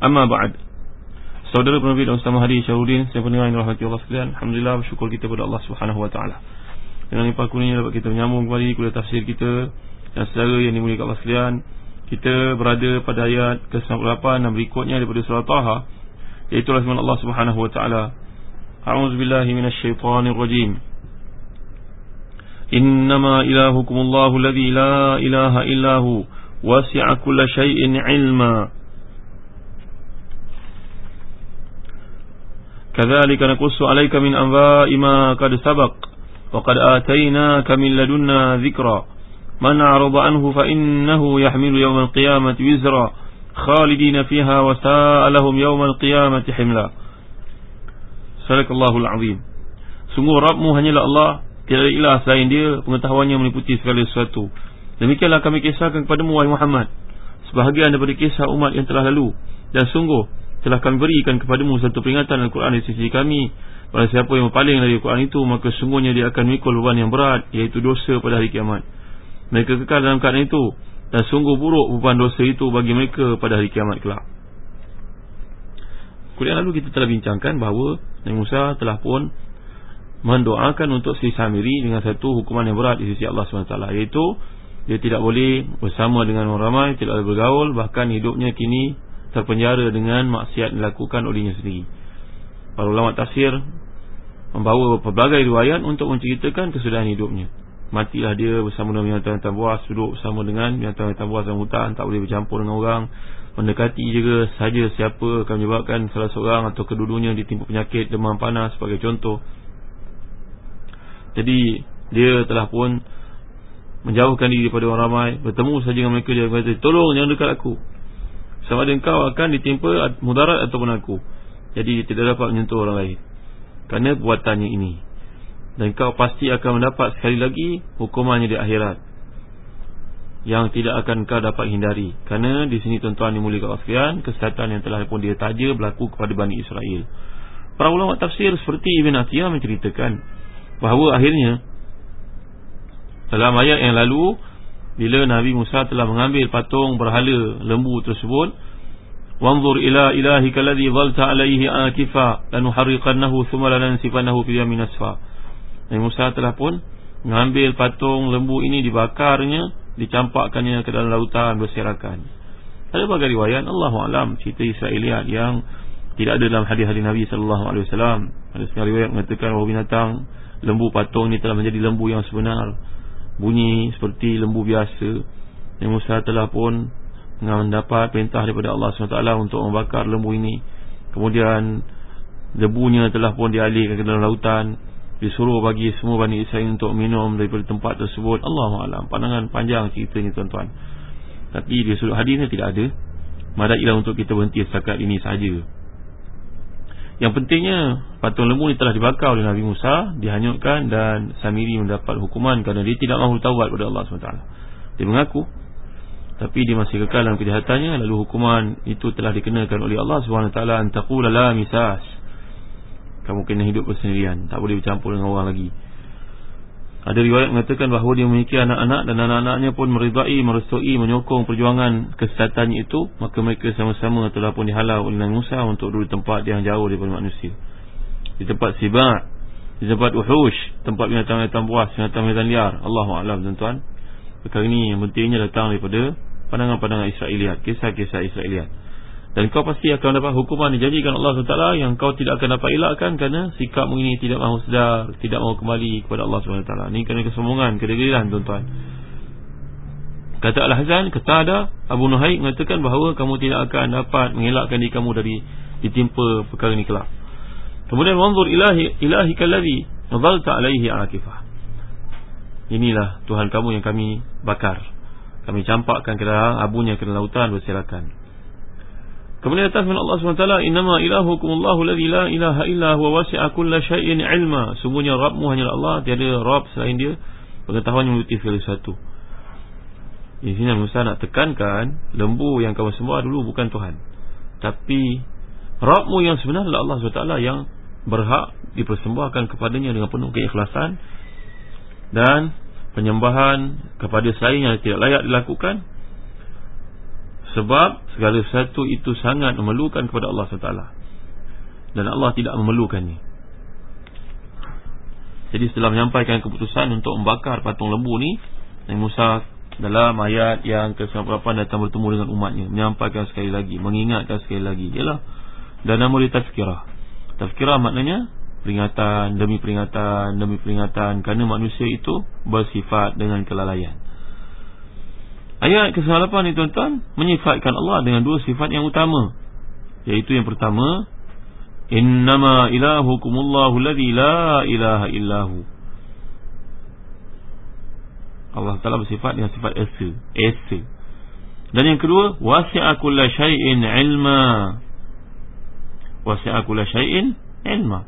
Amma ba'd. Saudara penerbit dan Ustaz Mahdi Syahrudin, saya pendengar yang rahmati Allah sekalian. Alhamdulillah bersyukur kita kepada Allah Subhanahu wa taala. Dengan limpah kurnia dapat kita menyambung kembali kuliah tafsir kita dan secara yang dimuliakan Allah sekalian. Kita berada pada ayat ke-98 dan berikutnya daripada surah Taha iaitu rahmat Allah Subhanahu wa taala. A'udzu billahi minasyaitonir rajim. إنما إلهكم الله الذي لا إله إلا هو وسع كل كذلك نقص عليك من أنباء ما قد سبق وقد آتيناك من لدنا ذكرا من أعرض عنه فإنه يحمل يوم wizra. وزرا fiha, فيها وساء لهم يوم القيامة حملا سلك الله العظيم Sungguh Rabbmu hanyalah Allah Tiada ilah selain dia Pengetahuannya meliputi segala sesuatu. Demikianlah kami kisahkan kepada mu, Muhammad. Sebahagian daripada kisah umat yang telah lalu. Dan sungguh telah kami berikan kepadamu satu peringatan Al-Quran di sisi kami. Pada siapa yang berpaling dari Al-Quran itu Maka sungguhnya dia akan mikul beban yang berat Iaitu dosa pada hari kiamat. Mereka kekal dalam keadaan itu Dan sungguh buruk beban dosa itu bagi mereka pada hari kiamat kelak. Kuliah lalu kita telah bincangkan bahawa Nabi Musa telah pun Mendoakan untuk si Samiri Dengan satu hukuman yang berat di sisi Allah SWT Iaitu dia tidak boleh bersama dengan orang ramai Tidak boleh bergaul Bahkan hidupnya kini terpenjara dengan maksiat dilakukan olehnya sendiri. Para ulama tafsir membawa pelbagai riwayat untuk menceritakan kesudahan hidupnya. Matilah dia bersama dengan binatang-binatang buas, duduk bersama dengan binatang-binatang buas dalam hutan, tak boleh bercampur dengan orang, mendekati juga saja siapa akan menyebabkan salah seorang atau kedudunya ditimpa penyakit demam panas sebagai contoh. Jadi dia telah pun menjauhkan diri daripada orang ramai, bertemu saja dengan mereka dia kata, "Tolong jangan dekat aku." Sama ada engkau akan ditimpa mudarat ataupun aku. Jadi tidak dapat menyentuh orang lain. Kerana buatannya ini. Dan engkau pasti akan mendapat sekali lagi hukumannya di akhirat. Yang tidak akan engkau dapat hindari. Kerana di sini tuan-tuan dimuliakan sekalian kesihatan yang telah pun dia taja berlaku kepada Bani Israel. Para ulama tafsir seperti Ibn Atiyah menceritakan bahawa akhirnya dalam ayat yang lalu bila Nabi Musa telah mengambil patung berhala lembu tersebut wanzur ila ilahika alladhi dhalta alayhi akifa lanuharriqannahu thumma lanansifannahu fi yamin asfa Nabi Musa telah pun mengambil patung lembu ini dibakarnya dicampakkannya ke dalam lautan berserakan. Ada berbagai riwayat Allahu alam cerita Israeliat yang tidak ada dalam hadis-hadis Nabi sallallahu alaihi wasallam. Ada sekali riwayat mengatakan bahawa binatang lembu patung ini telah menjadi lembu yang sebenar bunyi seperti lembu biasa yang Musa telah pun mendapat perintah daripada Allah SWT untuk membakar lembu ini. Kemudian debunya telah pun dialihkan ke dalam lautan disuruh bagi semua Bani Israel untuk minum daripada tempat tersebut. Allahuakbar pandangan panjang ceritanya tuan-tuan. Tapi di sudut hadisnya tidak ada. Madailah untuk kita berhenti setakat ini saja yang pentingnya patung lembu ini telah dibakar oleh Nabi Musa Dihanyutkan dan Samiri mendapat hukuman Kerana dia tidak mahu tawad kepada Allah SWT Dia mengaku Tapi dia masih kekal dalam kejahatannya Lalu hukuman itu telah dikenakan oleh Allah SWT Antaqula la misas Kamu kena hidup bersendirian Tak boleh bercampur dengan orang lagi ada riwayat mengatakan bahawa dia memiliki anak-anak dan anak-anaknya pun meridai, merestui, menyokong perjuangan kesesatannya itu. Maka mereka sama-sama telah pun dihalau oleh Nabi Musa untuk duduk di tempat yang jauh daripada manusia. Di tempat sibak, di tempat uhush, tempat binatang-binatang buas, binatang-binatang liar. Allahuakbar tuan-tuan. Perkara ini yang pentingnya datang daripada pandangan-pandangan Israeliat, kisah-kisah Israeliat. Dan kau pasti akan dapat hukuman dijanjikan Allah SWT yang kau tidak akan dapat elakkan kerana sikapmu ini tidak mahu sedar tidak mahu kembali kepada Allah SWT. Ini kerana kesombongan kedegerilan tuan-tuan. Kata Al-Hazan kata ada Abu Nuhaik mengatakan bahawa kamu tidak akan dapat mengelakkan diri kamu dari ditimpa perkara ini kelak. Kemudian wanzur ilahi ilahi kalladhi nadhalta alaihi akifah inilah Tuhan kamu yang kami bakar. Kami campakkan ke dalam abunya ke dalam lautan berserakan Kemudian datang firman Allah SWT Innama ilahukumullahu ladhi la ilaha illa huwa wasi'a kulla syai'in ilma. Sungguhnya Rabbmu hanyalah Allah Tiada Rabb selain dia. Pengetahuan yang meliputi segala sesuatu Di sini Musa nak tekankan Lembu yang kamu sembah dulu bukan Tuhan. Tapi Rabbmu yang sebenar adalah Allah SWT Yang berhak dipersembahkan kepadanya Dengan penuh keikhlasan Dan penyembahan kepada selain yang tidak layak dilakukan sebab segala sesuatu itu sangat memerlukan kepada Allah SWT Dan Allah tidak memerlukannya. Jadi setelah menyampaikan keputusan untuk membakar patung lembu ni Nabi Musa dalam ayat yang ke-98 datang bertemu dengan umatnya Menyampaikan sekali lagi, mengingatkan sekali lagi. Ialah dan nama dia tazkirah. Tazkirah maknanya peringatan demi peringatan demi peringatan Kerana manusia itu bersifat dengan kelalaian Ayat ke-8 ni tuan-tuan menyifatkan Allah dengan dua sifat yang utama. Iaitu yang pertama innama ilahukumullahu la ilaha illahu. Allah Taala bersifat dengan sifat esa esa. Dan yang kedua wasi'a kullasyai'in ilma. Wasi'a kullasyai'in ilma.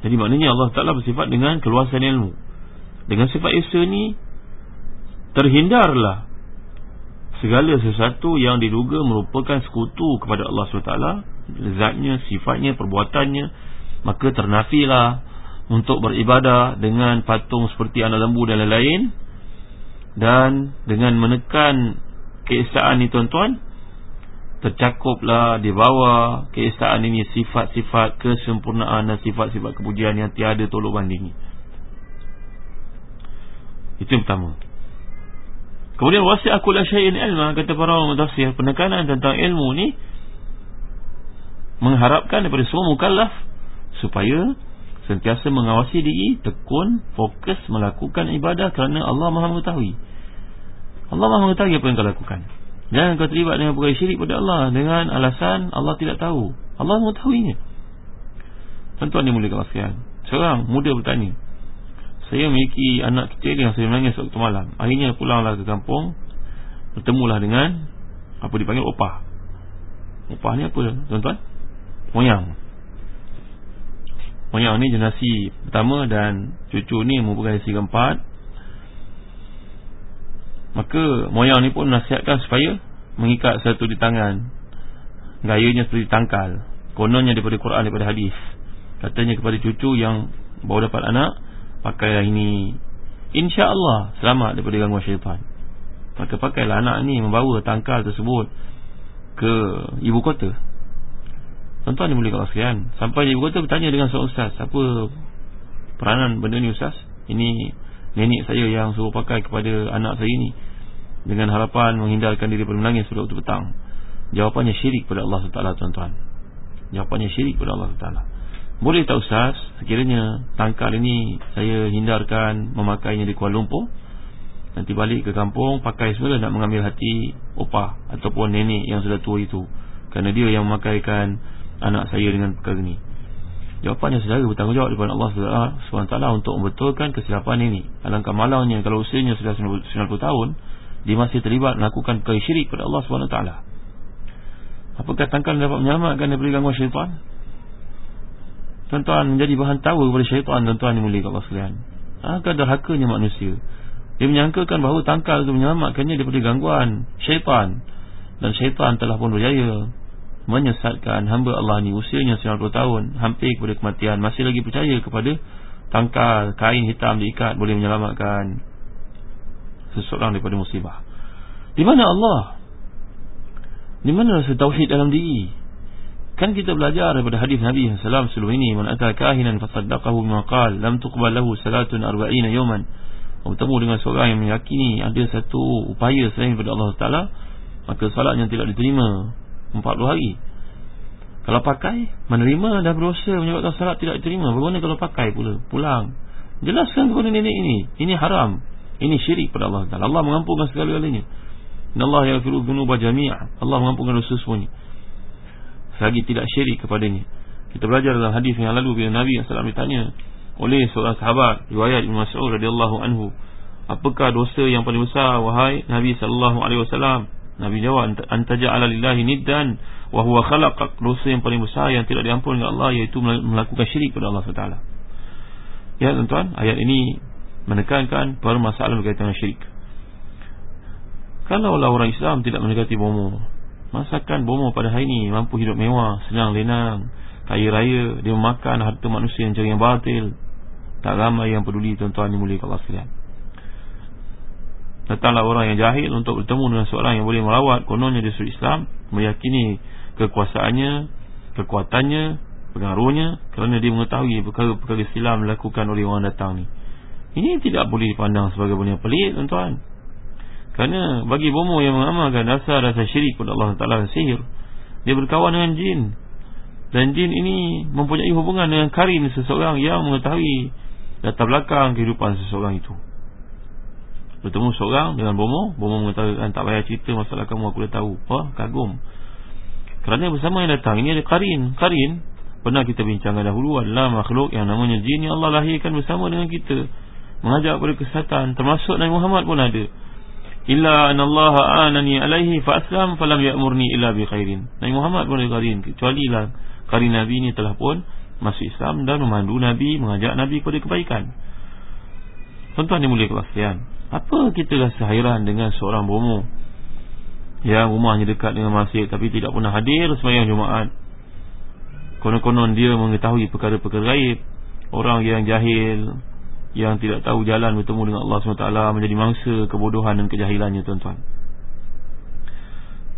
Jadi maknanya Allah Taala bersifat dengan keluasan ilmu dengan sifat Esa ni Terhindarlah Segala sesuatu yang diduga merupakan sekutu kepada Allah SWT. Lezatnya, sifatnya, perbuatannya Maka ternafilah Untuk beribadah dengan patung seperti anak lembu dan lain-lain. Dan dengan menekan keesaan ni tuan-tuan Tercakuplah di bawah keesaan ini Sifat-sifat kesempurnaan dan sifat-sifat kepujian yang tiada tolok bandingi itu yang pertama Kemudian wasi aku la syai'in ilma kata para ulama tafsir penekanan tentang ilmu ni mengharapkan daripada semua mukallaf supaya sentiasa mengawasi diri tekun fokus melakukan ibadah kerana Allah Maha mengetahui. Allah Maha mengetahui apa yang kau lakukan. Jangan kau terlibat dengan perkara syirik pada Allah dengan alasan Allah tidak tahu. Allah mengetahuinya. Tuan-tuan dimuliakan sekalian. Seorang muda bertanya, saya memiliki anak kecil yang saya menangis waktu malam. Akhirnya pulanglah ke kampung Bertemulah dengan Apa dipanggil opah. Opah ni apa tuan-tuan? Moyang Moyang ni generasi pertama Dan cucu ni merupakan generasi keempat. Maka moyang ni pun nasihatkan supaya Mengikat satu di tangan. Gayanya seperti tangkal Kononnya daripada Quran daripada hadis. Katanya kepada cucu yang Baru dapat anak Pakailah ini. InsyaAllah selamat daripada gangguan syaitan. Maka pakailah anak ni Membawa tangkal tersebut Ke ibu kota. Tuan-tuan boleh kalau sekian Sampai di ibu kota bertanya dengan seorang ustaz Apa peranan benda ni ustaz? Ini nenek saya yang suruh pakai kepada anak saya ni Dengan harapan menghindarkan diri daripada menangis pada waktu petang. Jawapannya syirik pada Allah SWT tuan-tuan. Jawapannya syirik pada Allah SWT boleh tak Ustaz? Sekiranya tangkal ini Saya hindarkan memakainya di Kuala Lumpur Nanti balik ke kampung Pakai semula nak mengambil hati Opah ataupun nenek yang sudah tua itu. Kerana dia yang memakaikan Anak saya dengan perkara ini. Jawapannya saudara bertanggungjawab Daripada Allah SWT Untuk membetulkan kesilapan ini. Alangkah malangnya Kalau usianya sudah 90 tahun Dia masih terlibat melakukan perkara syirik Pada Allah SWT Apakah tangkal dapat menyelamatkan Daripada gangguan syaitan Tuan-tuan menjadi bahan tawa kepada syaitan Tuan-tuan yang mulia Allah sekalian. Akan derhakanya manusia. Dia menyangkakan bahawa tangkal itu menyelamatkannya Daripada gangguan syaitan. Dan syaitan telah pun berjaya Menyesatkan hamba Allah ni Usianya 90 tahun Hampir kepada kematian. Masih lagi percaya kepada Tangkal, kain hitam diikat Boleh menyelamatkan Seseorang daripada musibah. Di mana Allah? Di mana rasa tauhid dalam diri? Kan kita belajar daripada hadis Nabi SAW sebelum ini Man ata kahinan fasaddaqahu bima qal Lam tuqbal lahu salatun arba'ina yawman. Bertemu dengan seorang yang meyakini ada satu upaya selain daripada Allah Taala maka solatnya tidak diterima 40 hari. Kalau pakai menerima dah berdosa menyebabkan solat tidak diterima. Bagaimana kalau pakai pula pulang. Jelaskan kepada nenek ini ini haram ini syirik pada Allah Taala. Allah mengampunkan segala-galanya. Allah yaghfiru dzunuba jami'a. Allah mengampunkan dosa semuanya selagi tidak syirik kepadanya. Kita belajar dalam hadis yang lalu bila Nabi SAW ditanya oleh seorang sahabat riwayat Ibn Mas'ud radhiyallahu anhu apakah dosa yang paling besar wahai Nabi sallallahu alaihi wasallam? Nabi jawab antaja'ala lillahi niddan wa huwa khalaqak. Dosa yang paling besar yang tidak diampuni oleh Allah iaitu melakukan syirik kepada Allah SWT ya tuan-tuan ayat ini menekankan permasalahan berkaitan dengan syirik. Kalau orang Islam tidak mendekati bomo masakan bomo pada hari ini mampu hidup mewah senang lenang kaya raya dia memakan harta manusia yang cari yang batil. Tak ramai yang peduli tuan-tuan yang mulia Allah sekalian. Datanglah orang yang jahil untuk bertemu dengan seorang yang boleh merawat Kononnya dia suri Islam Meyakini kekuasaannya Kekuatannya Pengaruhnya Kerana dia mengetahui perkara-perkara Islam Melakukan oleh orang datang ni. Ini tidak boleh dipandang sebagai benda pelik tuan-tuan Kerana bagi bomo yang mengamalkan Dasar-dasar syirik kepada Allah Ta'ala sihir Dia berkawan dengan jin. Dan jin ini mempunyai hubungan dengan karin seseorang yang mengetahui latar belakang kehidupan seseorang itu. Bertemu seorang dengan bomo bomo mengatakan tak payah cerita masalah kamu aku dah tahu. Wah kagum. Kerana bersama yang datang ini ada karin. Karin pernah kita bincangkan dahulu adalah makhluk yang namanya jin yang Allah lahirkan bersama dengan kita. Mengajak kepada kesihatan termasuk Nabi Muhammad pun ada illa anallaha anani alaihi fa aslam falam ya'murni illa bi khairin. Nabi Muhammad pun ada karin kecuali lah karin Nabi ini telah pun masuk Islam dan memandu Nabi mengajak Nabi kepada kebaikan. Tuan-tuan yang mulia kelas apa kita rasa hairan dengan seorang bomo? Yang rumahnya dekat dengan masjid tapi tidak pernah hadir sembahyang Jumaat. Konon-konon dia mengetahui perkara-perkara gaib. Orang yang jahil yang tidak tahu jalan bertemu dengan Allah SWT menjadi mangsa kebodohan dan kejahilannya tuan-tuan.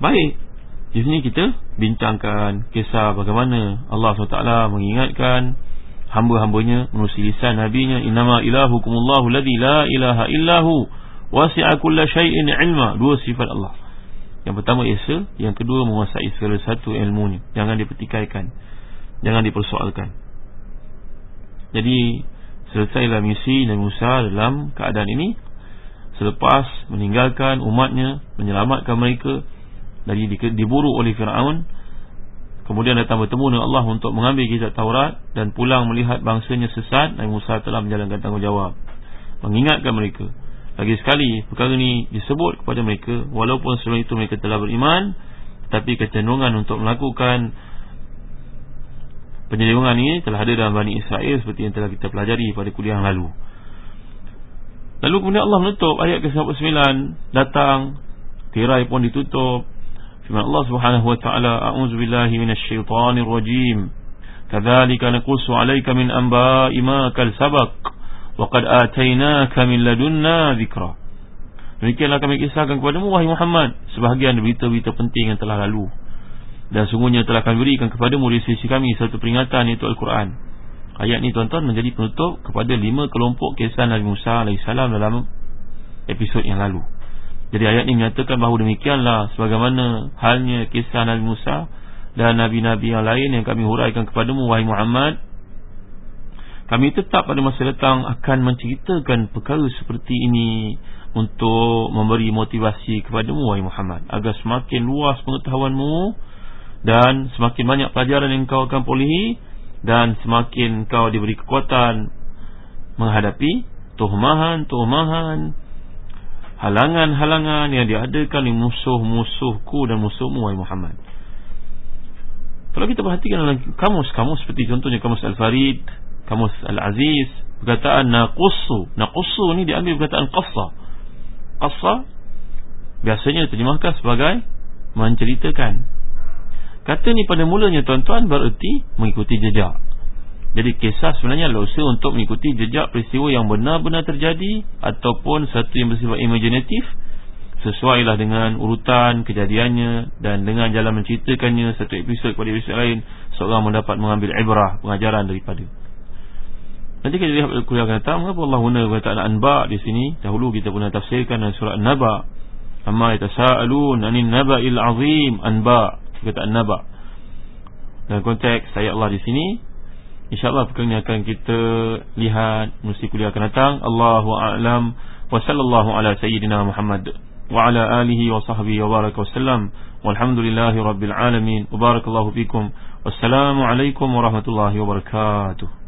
Baik di sini kita bincangkan kisah bagaimana Allah SWT mengingatkan hamba-hambanya menusi lisan nabinya innama ilahukumullahu ladzi la ilaha illahu wasi'a kulla syai'in ilma. Dua sifat Allah. Yang pertama Esa. Yang kedua menguasai segala satu ilmunya. Jangan dipertikaikan. Jangan dipersoalkan. Jadi selesailah misi Nabi Musa dalam keadaan ini selepas meninggalkan umatnya menyelamatkan mereka dari diburu oleh Firaun kemudian datang bertemu dengan Allah untuk mengambil kitab Taurat dan pulang melihat bangsanya sesat Nabi Musa telah menjalankan tanggungjawab. Mengingatkan mereka lagi sekali perkara ini disebut kepada mereka walaupun sebelum itu mereka telah beriman tapi kecenderungan untuk melakukan penyelewengan ini telah ada dalam Bani Israel seperti yang telah kita pelajari pada kuliah yang lalu. Lalu kemudian Allah menutup ayat ke-99 datang tirai pun ditutup. Firman Allah Subhanahu wa taala a'udzu billahi minasyaitonir rajim. Kadzalika naqussu 'alaika min anba'i ma kal sabaq wa qad atainaka min ladunna dhikra. Demikianlah kami kisahkan kepadamu wahai Muhammad sebahagian berita-berita penting yang telah lalu dan sungguhnya telah kami berikan kepadamu dari sisi kami satu peringatan iaitu Al-Quran ayat ini tuan-tuan menjadi penutup kepada lima kelompok kisah Nabi Musa AS dalam episod yang lalu jadi ayat ini menyatakan bahawa demikianlah sebagaimana halnya kisah Nabi Musa dan Nabi-Nabi yang lain yang kami huraikan kepadamu wahai Muhammad. Kami tetap pada masa datang akan menceritakan perkara seperti ini untuk memberi motivasi kepadamu wahai Muhammad agar semakin luas pengetahuanmu dan semakin banyak pelajaran yang kau akan perolehi dan semakin kau diberi kekuatan menghadapi tuhmahan-tuhmahan halangan-halangan yang diadakan oleh musuh-musuhku dan musuhmu wahai Muhammad. Kalau kita perhatikan dalam kamus-kamus seperti contohnya kamus Al-Farid, kamus Al-Aziz, perkataan naqussu. Naqussu ni diambil perkataan qassa. Qassa biasanya diterjemahkan sebagai menceritakan. Kata ni pada mulanya tuan-tuan bererti mengikuti jejak. Jadi kisah sebenarnya adalah untuk mengikuti jejak peristiwa yang benar-benar terjadi Ataupun satu yang bersifat imaginatif Sesuailah dengan urutan kejadiannya Dan dengan jalan menceritakannya satu episod kepada episod lain Seorang mendapat mengambil ibrah, pengajaran daripada. Nanti kita lihat kuliah akan datang Mengapa Allah guna kata Anba di sini? Dahulu kita pernah tafsirkan dalam surah An-Naba Amma yatasa'alun Anin naba'il azim Anba Kata An-Naba Dalam konteks ayat Allah di sini InsyaAllah perkara akan kita lihat Mesti kuliah akan datang. Allahu a'lam. Wa sallallahu ala sayyidina Muhammad Wa ala alihi wa sahbihi wa baraka wa sallam. Walhamdulillahi rabbil alamin. Wa barakallahu fikum. Wassalamualaikum warahmatullahi wabarakatuh